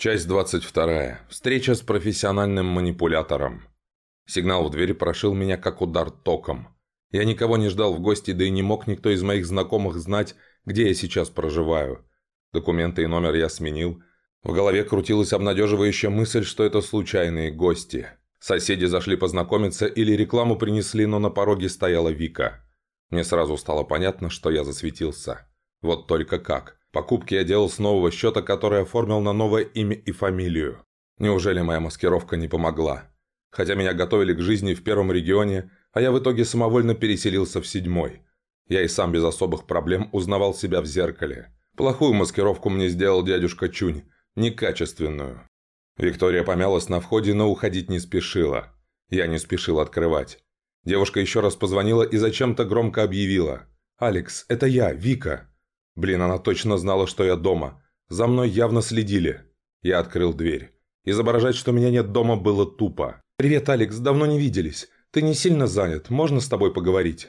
Часть 22. Встреча с профессиональным манипулятором. Сигнал в двери прошил меня как удар током. Я никого не ждал в гости, да и не мог никто из моих знакомых знать, где я сейчас проживаю. Документы и номер я сменил. В голове крутилась обнадеживающая мысль, что это случайные гости. Соседи зашли познакомиться или рекламу принесли, но на пороге стояла Вика. Мне сразу стало понятно, что я засветился. Вот только как. Покупки я делал с нового счета, который оформил на новое имя и фамилию. Неужели моя маскировка не помогла? Хотя меня готовили к жизни в первом регионе, а я в итоге самовольно переселился в седьмой. Я и сам без особых проблем узнавал себя в зеркале. Плохую маскировку мне сделал дядюшка Чунь, некачественную. Виктория помялась на входе, но уходить не спешила. Я не спешил открывать. Девушка еще раз позвонила и зачем-то громко объявила. «Алекс, это я, Вика». Блин, она точно знала, что я дома. За мной явно следили. Я открыл дверь. Изображать, что меня нет дома, было тупо. «Привет, Алекс, давно не виделись. Ты не сильно занят, можно с тобой поговорить?»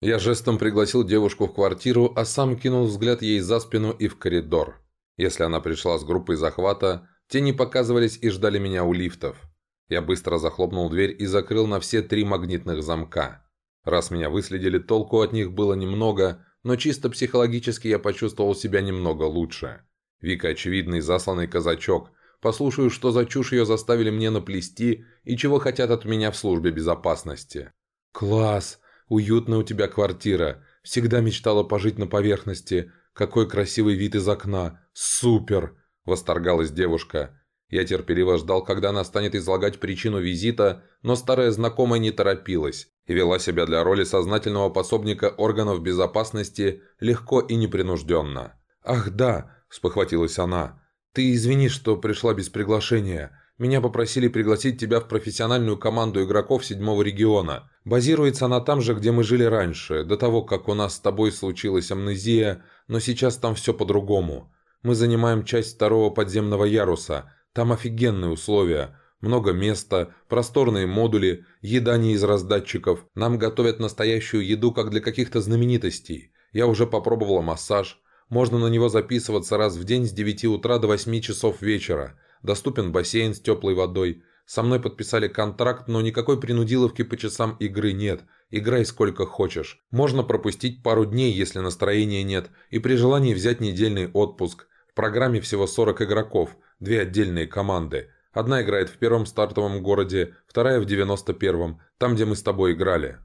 Я жестом пригласил девушку в квартиру, а сам кинул взгляд ей за спину и в коридор. Если она пришла с группой захвата, те не показывались и ждали меня у лифтов. Я быстро захлопнул дверь и закрыл на все три магнитных замка. Раз меня выследили, толку от них было немного, но чисто психологически я почувствовал себя немного лучше. Вика очевидный засланный казачок. Послушаю, что за чушь ее заставили мне наплести и чего хотят от меня в службе безопасности. «Класс! Уютная у тебя квартира. Всегда мечтала пожить на поверхности. Какой красивый вид из окна. Супер!» – восторгалась девушка. Я терпеливо ждал, когда она станет излагать причину визита, но старая знакомая не торопилась и вела себя для роли сознательного пособника органов безопасности легко и непринужденно. «Ах да», – спохватилась она, – «ты извини, что пришла без приглашения. Меня попросили пригласить тебя в профессиональную команду игроков седьмого региона. Базируется она там же, где мы жили раньше, до того, как у нас с тобой случилась амнезия, но сейчас там все по-другому. Мы занимаем часть второго подземного яруса – там офигенные условия. Много места, просторные модули, еда не из раздатчиков. Нам готовят настоящую еду, как для каких-то знаменитостей. Я уже попробовала массаж. Можно на него записываться раз в день с 9 утра до 8 часов вечера. Доступен бассейн с теплой водой. Со мной подписали контракт, но никакой принудиловки по часам игры нет. Играй сколько хочешь. Можно пропустить пару дней, если настроения нет, и при желании взять недельный отпуск. В программе всего 40 игроков, две отдельные команды. Одна играет в первом стартовом городе, вторая в 91-м, там, где мы с тобой играли.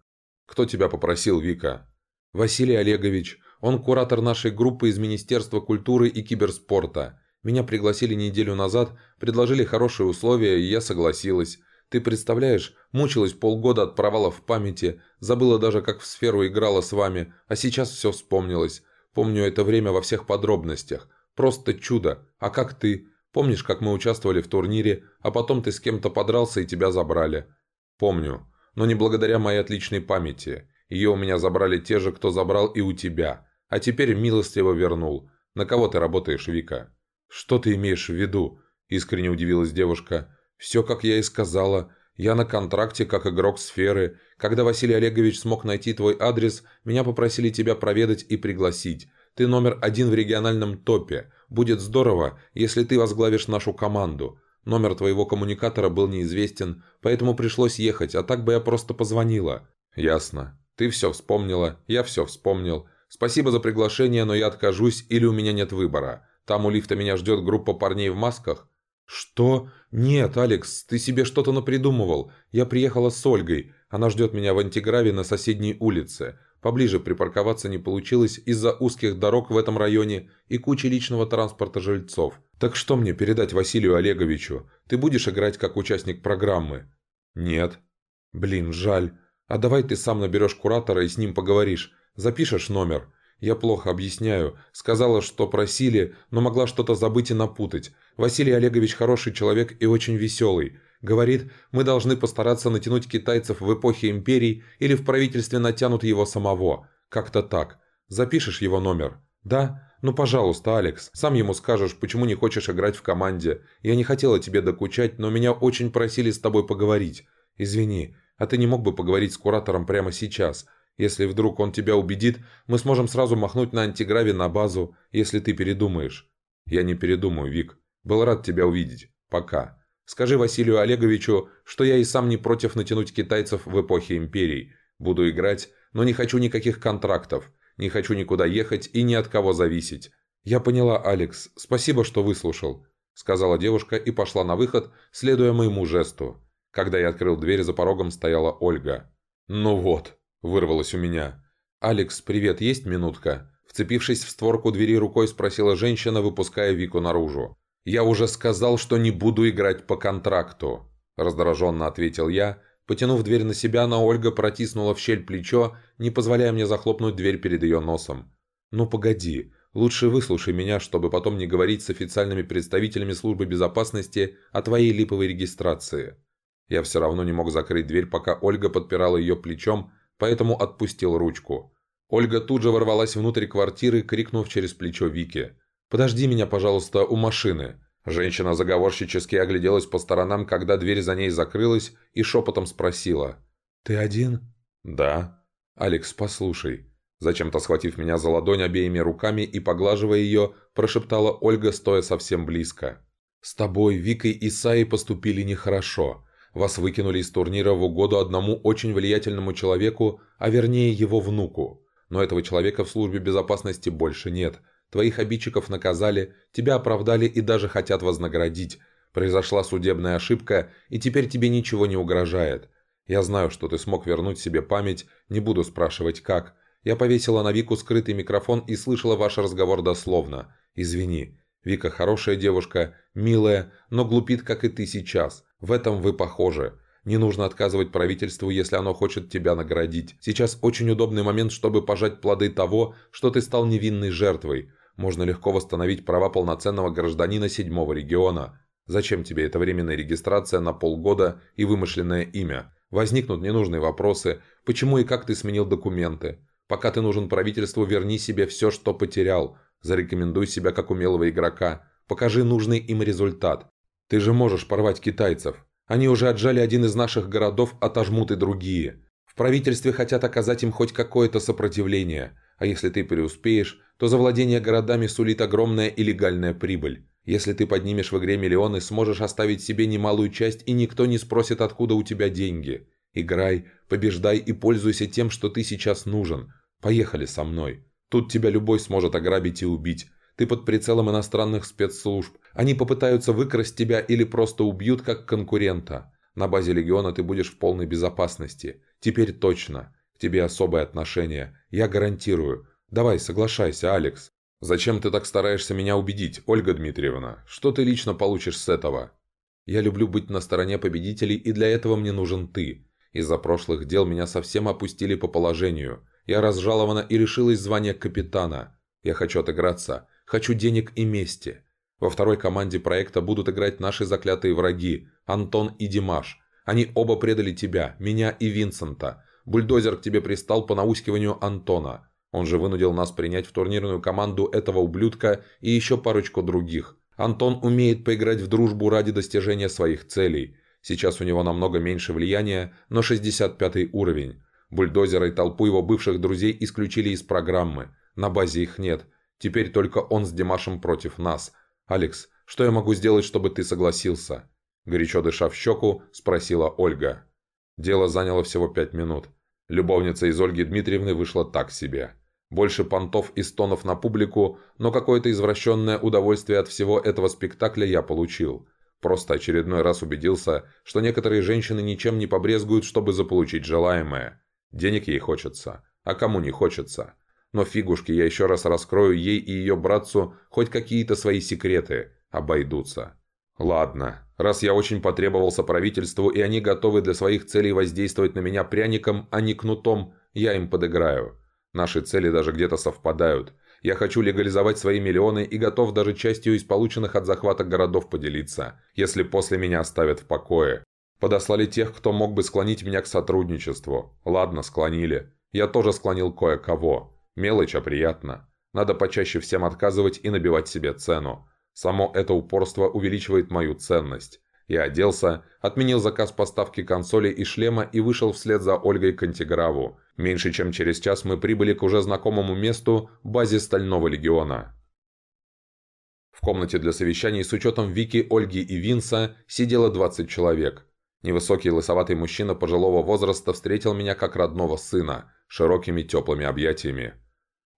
Кто тебя попросил, Вика? Василий Олегович. Он куратор нашей группы из Министерства культуры и киберспорта. Меня пригласили неделю назад, предложили хорошие условия, и я согласилась. Ты представляешь, мучилась полгода от провалов в памяти, забыла даже, как в сферу играла с вами, а сейчас все вспомнилось. Помню это время во всех подробностях. Просто чудо. А как ты? Помнишь, как мы участвовали в турнире, а потом ты с кем-то подрался и тебя забрали? Помню. Но не благодаря моей отличной памяти. Ее у меня забрали те же, кто забрал и у тебя. А теперь милостиво вернул. На кого ты работаешь, Вика? Что ты имеешь в виду? Искренне удивилась девушка. Все, как я и сказала. Я на контракте как игрок сферы. Когда Василий Олегович смог найти твой адрес, меня попросили тебя проведать и пригласить. Ты номер один в региональном топе. Будет здорово, если ты возглавишь нашу команду. Номер твоего коммуникатора был неизвестен, поэтому пришлось ехать, а так бы я просто позвонила». «Ясно. Ты все вспомнила, я все вспомнил. Спасибо за приглашение, но я откажусь или у меня нет выбора. Там у лифта меня ждет группа парней в масках». «Что? Нет, Алекс, ты себе что-то напридумывал. Я приехала с Ольгой. Она ждет меня в антиграве на соседней улице. Поближе припарковаться не получилось из-за узких дорог в этом районе и кучи личного транспорта жильцов. Так что мне передать Василию Олеговичу? Ты будешь играть как участник программы? Нет. Блин, жаль. А давай ты сам наберешь куратора и с ним поговоришь. Запишешь номер. Я плохо объясняю. Сказала, что просили, но могла что-то забыть и напутать. Василий Олегович хороший человек и очень веселый. Говорит, мы должны постараться натянуть китайцев в эпохе империй или в правительстве натянут его самого. Как-то так. Запишешь его номер? Да? Ну, пожалуйста, Алекс. Сам ему скажешь, почему не хочешь играть в команде. Я не хотела тебе докучать, но меня очень просили с тобой поговорить. Извини, а ты не мог бы поговорить с куратором прямо сейчас? Если вдруг он тебя убедит, мы сможем сразу махнуть на антиграве на базу, если ты передумаешь. Я не передумаю, Вик. Был рад тебя увидеть. Пока. Скажи Василию Олеговичу, что я и сам не против натянуть китайцев в эпохе империй. Буду играть, но не хочу никаких контрактов. Не хочу никуда ехать и ни от кого зависеть. Я поняла, Алекс. Спасибо, что выслушал», — сказала девушка и пошла на выход, следуя моему жесту. Когда я открыл дверь, за порогом стояла Ольга. «Ну вот», — вырвалось у меня. «Алекс, привет, есть минутка?» Вцепившись в створку двери рукой, спросила женщина, выпуская Вику наружу. «Я уже сказал, что не буду играть по контракту», – раздраженно ответил я. Потянув дверь на себя, но Ольга протиснула в щель плечо, не позволяя мне захлопнуть дверь перед ее носом. «Ну погоди, лучше выслушай меня, чтобы потом не говорить с официальными представителями службы безопасности о твоей липовой регистрации». Я все равно не мог закрыть дверь, пока Ольга подпирала ее плечом, поэтому отпустил ручку. Ольга тут же ворвалась внутрь квартиры, крикнув через плечо Вики. «Подожди меня, пожалуйста, у машины». Женщина заговорщически огляделась по сторонам, когда дверь за ней закрылась, и шепотом спросила. «Ты один?» «Да». «Алекс, послушай». Зачем-то схватив меня за ладонь обеими руками и поглаживая ее, прошептала Ольга, стоя совсем близко. «С тобой, Викой и Саей поступили нехорошо. Вас выкинули из турнира в угоду одному очень влиятельному человеку, а вернее его внуку. Но этого человека в службе безопасности больше нет. Твоих обидчиков наказали, тебя оправдали и даже хотят вознаградить. Произошла судебная ошибка, и теперь тебе ничего не угрожает. Я знаю, что ты смог вернуть себе память, не буду спрашивать как. Я повесила на Вику скрытый микрофон и слышала ваш разговор дословно. Извини. Вика хорошая девушка, милая, но глупит, как и ты сейчас. В этом вы похожи. Не нужно отказывать правительству, если оно хочет тебя наградить. Сейчас очень удобный момент, чтобы пожать плоды того, что ты стал невинной жертвой. Можно легко восстановить права полноценного гражданина седьмого региона. Зачем тебе эта временная регистрация на полгода и вымышленное имя? Возникнут ненужные вопросы. Почему и как ты сменил документы? Пока ты нужен правительству, верни себе все, что потерял. Зарекомендуй себя как умелого игрока. Покажи нужный им результат. Ты же можешь порвать китайцев. Они уже отжали один из наших городов, отожмут и другие. В правительстве хотят оказать им хоть какое-то сопротивление, а если ты преуспеешь, то за владение городами сулит огромная и легальная прибыль. Если ты поднимешь в игре миллионы, сможешь оставить себе немалую часть, и никто не спросит, откуда у тебя деньги. Играй, побеждай и пользуйся тем, что ты сейчас нужен. Поехали со мной. Тут тебя любой сможет ограбить и убить. Ты под прицелом иностранных спецслужб. Они попытаются выкрасть тебя или просто убьют как конкурента. На базе Легиона ты будешь в полной безопасности. Теперь точно. К тебе особое отношение. Я гарантирую. Давай, соглашайся, Алекс. Зачем ты так стараешься меня убедить, Ольга Дмитриевна? Что ты лично получишь с этого? Я люблю быть на стороне победителей, и для этого мне нужен ты. Из-за прошлых дел меня совсем опустили по положению. Я разжалована и лишилась звания капитана. Я хочу отыграться. Хочу денег и мести. Во второй команде проекта будут играть наши заклятые враги, Антон и Димаш. Они оба предали тебя, меня и Винсента. Бульдозер к тебе пристал по наускиванию Антона. Он же вынудил нас принять в турнирную команду этого ублюдка и еще парочку других. Антон умеет поиграть в дружбу ради достижения своих целей. Сейчас у него намного меньше влияния, но 65 уровень. Бульдозера и толпу его бывших друзей исключили из программы. На базе их нет. Теперь только он с Димашем против нас. Алекс, что я могу сделать, чтобы ты согласился?» Горячо дыша в щеку, спросила Ольга. Дело заняло всего пять минут. Любовница из Ольги Дмитриевны вышла так себе. Больше понтов и стонов на публику, но какое-то извращенное удовольствие от всего этого спектакля я получил. Просто очередной раз убедился, что некоторые женщины ничем не побрезгуют, чтобы заполучить желаемое. Денег ей хочется, а кому не хочется. Но фигушки я еще раз раскрою ей и ее братцу хоть какие-то свои секреты. Обойдутся. Ладно, раз я очень потребовался правительству, и они готовы для своих целей воздействовать на меня пряником, а не кнутом, я им подыграю. Наши цели даже где-то совпадают. Я хочу легализовать свои миллионы и готов даже частью из полученных от захвата городов поделиться, если после меня оставят в покое. Подослали тех, кто мог бы склонить меня к сотрудничеству. Ладно, склонили. Я тоже склонил кое-кого. Мелочь, а приятно. Надо почаще всем отказывать и набивать себе цену. Само это упорство увеличивает мою ценность. Я оделся, отменил заказ поставки консоли и шлема и вышел вслед за Ольгой к Антиграву. Меньше чем через час мы прибыли к уже знакомому месту, базе Стального Легиона. В комнате для совещаний с учетом Вики, Ольги и Винса сидело 20 человек. Невысокий лысоватый мужчина пожилого возраста встретил меня как родного сына, широкими теплыми объятиями.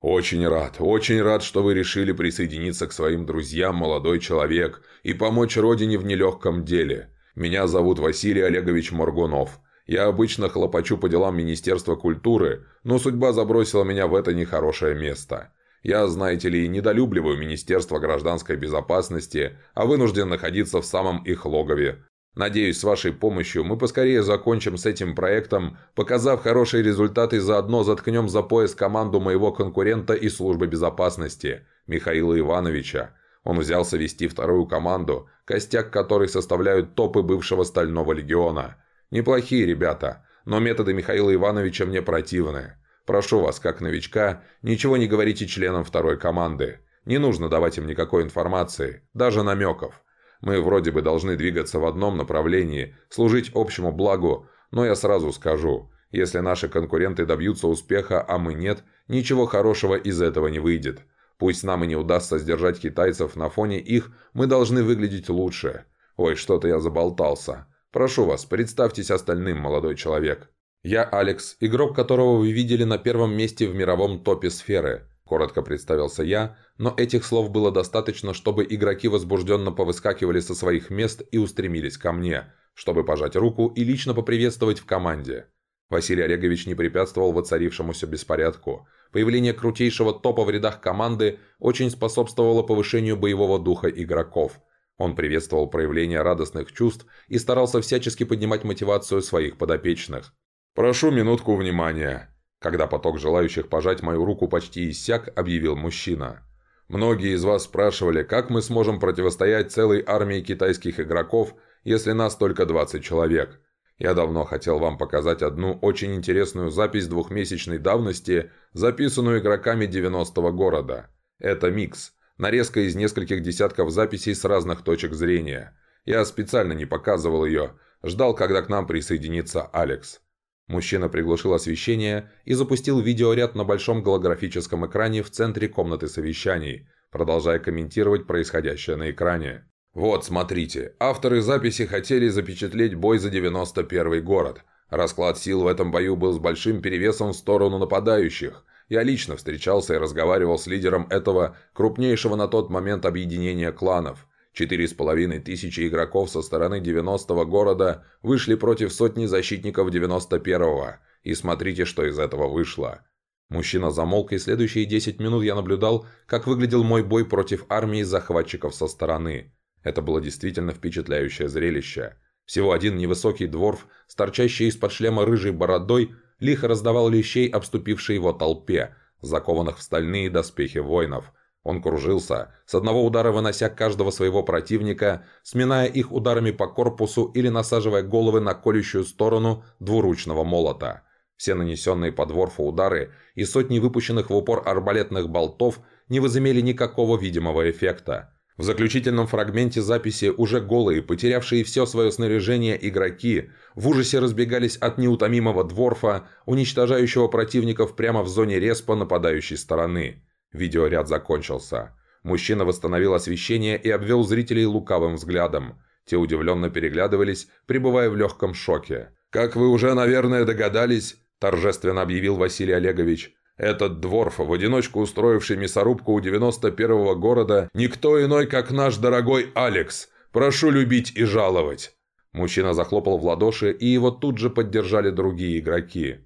«Очень рад, очень рад, что вы решили присоединиться к своим друзьям, молодой человек, и помочь родине в нелегком деле. Меня зовут Василий Олегович Моргунов. Я обычно хлопочу по делам Министерства культуры, но судьба забросила меня в это нехорошее место. Я, знаете ли, недолюбливаю Министерство гражданской безопасности, а вынужден находиться в самом их логове. Надеюсь, с вашей помощью мы поскорее закончим с этим проектом, показав хорошие результаты заодно заткнем за пояс команду моего конкурента из службы безопасности, Михаила Ивановича. Он взялся вести вторую команду, костяк которой составляют топы бывшего Стального Легиона. Неплохие ребята, но методы Михаила Ивановича мне противны. Прошу вас, как новичка, ничего не говорите членам второй команды. Не нужно давать им никакой информации, даже намеков. Мы вроде бы должны двигаться в одном направлении, служить общему благу, но я сразу скажу, если наши конкуренты добьются успеха, а мы нет, ничего хорошего из этого не выйдет. Пусть нам и не удастся сдержать китайцев на фоне их, мы должны выглядеть лучше. Ой, что-то я заболтался. Прошу вас, представьтесь остальным, молодой человек. «Я Алекс, игрок которого вы видели на первом месте в мировом топе сферы», – коротко представился я, но этих слов было достаточно, чтобы игроки возбужденно повыскакивали со своих мест и устремились ко мне, чтобы пожать руку и лично поприветствовать в команде. Василий Олегович не препятствовал воцарившемуся беспорядку. Появление крутейшего топа в рядах команды очень способствовало повышению боевого духа игроков. Он приветствовал проявление радостных чувств и старался всячески поднимать мотивацию своих подопечных. «Прошу минутку внимания», – когда поток желающих пожать мою руку почти иссяк, объявил мужчина. «Многие из вас спрашивали, как мы сможем противостоять целой армии китайских игроков, если нас только 20 человек. Я давно хотел вам показать одну очень интересную запись двухмесячной давности, записанную игроками 90-го города. Это микс, нарезка из нескольких десятков записей с разных точек зрения. Я специально не показывал ее, ждал, когда к нам присоединится Алекс». Мужчина приглушил освещение и запустил видеоряд на большом голографическом экране в центре комнаты совещаний, продолжая комментировать происходящее на экране. «Вот, смотрите, авторы записи хотели запечатлеть бой за 91 город. Расклад сил в этом бою был с большим перевесом в сторону нападающих. Я лично встречался и разговаривал с лидером этого крупнейшего на тот момент объединения кланов. Четыре с половиной тысячи игроков со стороны 90-го города вышли против сотни защитников 91-го. И смотрите, что из этого вышло. Мужчина замолк, и следующие 10 минут я наблюдал, как выглядел мой бой против армии захватчиков со стороны. Это было действительно впечатляющее зрелище. Всего один невысокий дворф, с торчащей из-под шлема рыжей бородой, лихо раздавал лещей обступившей его толпе, закованных в стальные доспехи воинов – он кружился, с одного удара вынося каждого своего противника, сминая их ударами по корпусу или насаживая головы на колющую сторону двуручного молота. Все нанесенные по дворфу удары и сотни выпущенных в упор арбалетных болтов не возымели никакого видимого эффекта. В заключительном фрагменте записи уже голые, потерявшие все свое снаряжение игроки, в ужасе разбегались от неутомимого дворфа, уничтожающего противников прямо в зоне респа нападающей стороны. Видеоряд закончился. Мужчина восстановил освещение и обвел зрителей лукавым взглядом. Те удивленно переглядывались, пребывая в легком шоке. «Как вы уже, наверное, догадались», – торжественно объявил Василий Олегович, «этот дворф, в одиночку устроивший мясорубку у 91-го города, никто иной, как наш дорогой Алекс. Прошу любить и жаловать». Мужчина захлопал в ладоши, и его тут же поддержали другие игроки.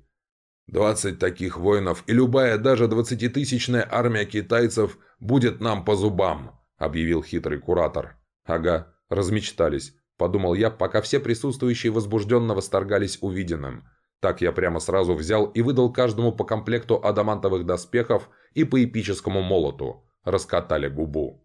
Двадцать таких воинов, и любая, даже двадцатитысячная армия китайцев будет нам по зубам», – объявил хитрый куратор. «Ага, размечтались», – подумал я, пока все присутствующие возбужденно восторгались увиденным. Так я прямо сразу взял и выдал каждому по комплекту адамантовых доспехов и по эпическому молоту. Раскатали губу.